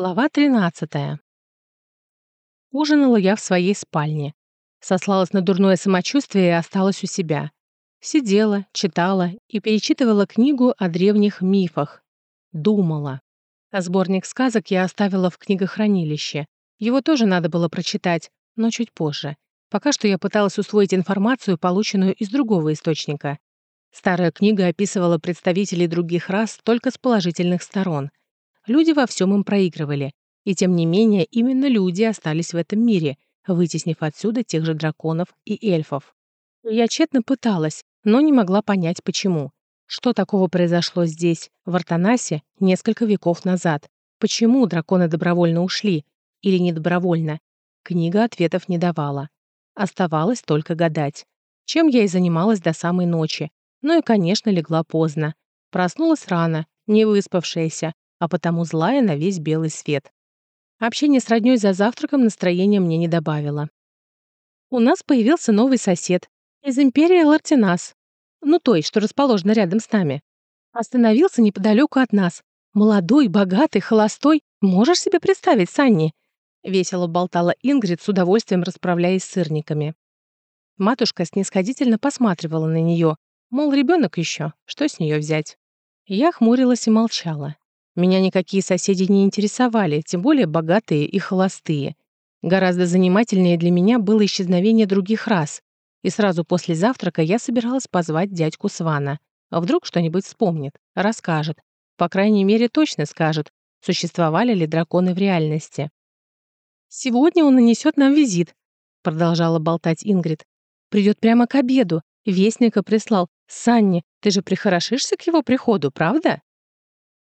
Глава 13. Ужинала я в своей спальне. Сослалась на дурное самочувствие и осталась у себя. Сидела, читала и перечитывала книгу о древних мифах. Думала. А сборник сказок я оставила в книгохранилище. Его тоже надо было прочитать, но чуть позже. Пока что я пыталась усвоить информацию, полученную из другого источника. Старая книга описывала представителей других рас только с положительных сторон. Люди во всем им проигрывали. И тем не менее, именно люди остались в этом мире, вытеснив отсюда тех же драконов и эльфов. Я тщетно пыталась, но не могла понять, почему. Что такого произошло здесь, в Артанасе, несколько веков назад? Почему драконы добровольно ушли? Или не добровольно? Книга ответов не давала. Оставалось только гадать. Чем я и занималась до самой ночи. Ну и, конечно, легла поздно. Проснулась рано, не выспавшаяся, а потому злая на весь белый свет. Общение с роднёй за завтраком настроения мне не добавило. У нас появился новый сосед из империи Лартинас, ну той, что расположена рядом с нами. Остановился неподалеку от нас. Молодой, богатый, холостой. Можешь себе представить, Санни? Весело болтала Ингрид, с удовольствием расправляясь с сырниками. Матушка снисходительно посматривала на нее, мол, ребенок еще, что с нее взять? Я хмурилась и молчала. Меня никакие соседи не интересовали, тем более богатые и холостые. Гораздо занимательнее для меня было исчезновение других рас. И сразу после завтрака я собиралась позвать дядьку Свана. А вдруг что-нибудь вспомнит, расскажет. По крайней мере, точно скажет, существовали ли драконы в реальности. «Сегодня он нанесет нам визит», — продолжала болтать Ингрид. «Придет прямо к обеду. Вестника прислал. Санни, ты же прихорошишься к его приходу, правда?»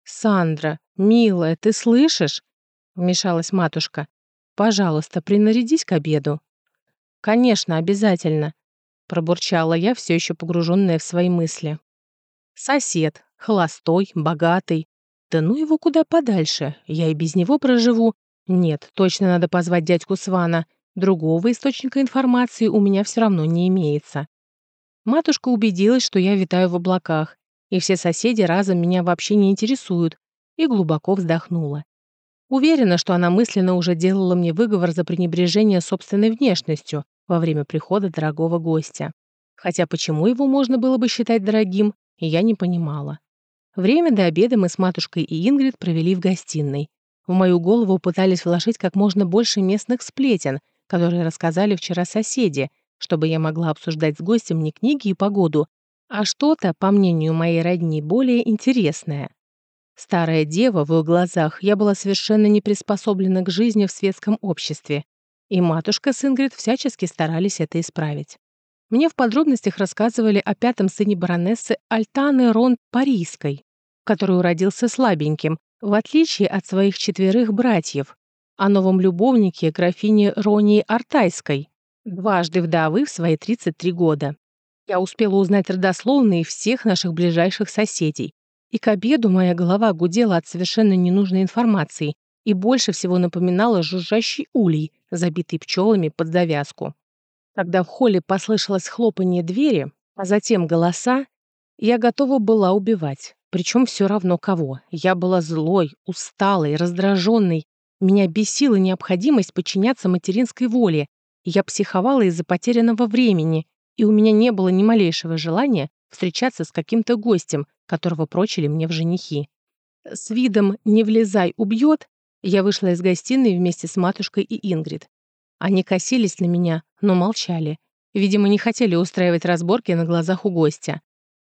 «Сандра, милая, ты слышишь?» — вмешалась матушка. «Пожалуйста, принарядись к обеду». «Конечно, обязательно», — пробурчала я, все еще погруженная в свои мысли. «Сосед, холостой, богатый. Да ну его куда подальше, я и без него проживу. Нет, точно надо позвать дядьку Свана. Другого источника информации у меня все равно не имеется». Матушка убедилась, что я витаю в облаках, и все соседи разом меня вообще не интересуют, и глубоко вздохнула. Уверена, что она мысленно уже делала мне выговор за пренебрежение собственной внешностью во время прихода дорогого гостя. Хотя почему его можно было бы считать дорогим, я не понимала. Время до обеда мы с матушкой и Ингрид провели в гостиной. В мою голову пытались вложить как можно больше местных сплетен, которые рассказали вчера соседи, чтобы я могла обсуждать с гостем не книги и погоду, а что-то, по мнению моей родни, более интересное. Старая дева в их глазах я была совершенно не приспособлена к жизни в светском обществе, и матушка с Ингрид всячески старались это исправить. Мне в подробностях рассказывали о пятом сыне баронессы Альтаны Рон Парийской, который родился слабеньким, в отличие от своих четверых братьев, о новом любовнике графине Ронии Артайской, дважды вдовы в свои 33 года. Я успела узнать родословные всех наших ближайших соседей. И к обеду моя голова гудела от совершенно ненужной информации и больше всего напоминала жужжащий улей, забитый пчелами под завязку. Когда в холле послышалось хлопанье двери, а затем голоса, я готова была убивать. Причем все равно кого. Я была злой, усталой, раздраженной. Меня бесила необходимость подчиняться материнской воле. Я психовала из-за потерянного времени, и у меня не было ни малейшего желания встречаться с каким-то гостем, которого прочили мне в женихи. С видом «не влезай, убьет» я вышла из гостиной вместе с матушкой и Ингрид. Они косились на меня, но молчали. Видимо, не хотели устраивать разборки на глазах у гостя.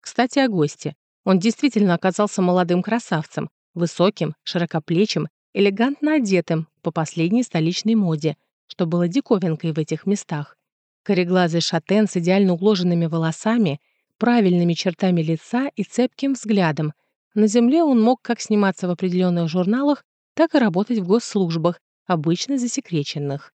Кстати, о госте. Он действительно оказался молодым красавцем, высоким, широкоплечим, элегантно одетым по последней столичной моде, что было диковинкой в этих местах. Кореглазый шатен с идеально уложенными волосами, правильными чертами лица и цепким взглядом. На земле он мог как сниматься в определенных журналах, так и работать в госслужбах, обычно засекреченных.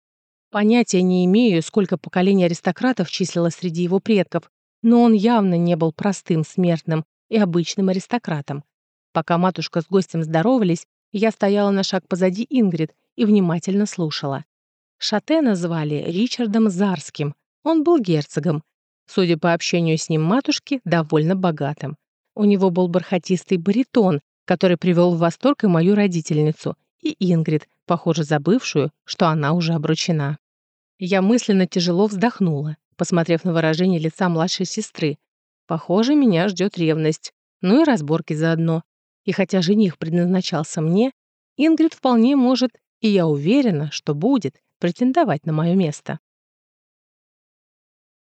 Понятия не имею, сколько поколений аристократов числилось среди его предков, но он явно не был простым смертным и обычным аристократом. Пока матушка с гостем здоровались, я стояла на шаг позади Ингрид и внимательно слушала. Шатена звали Ричардом Зарским. Он был герцогом. Судя по общению с ним матушки, довольно богатым. У него был бархатистый баритон, который привел в восторг и мою родительницу, и Ингрид, похоже, забывшую, что она уже обручена. Я мысленно тяжело вздохнула, посмотрев на выражение лица младшей сестры. Похоже, меня ждет ревность, ну и разборки заодно. И хотя жених предназначался мне, Ингрид вполне может, и я уверена, что будет, претендовать на мое место.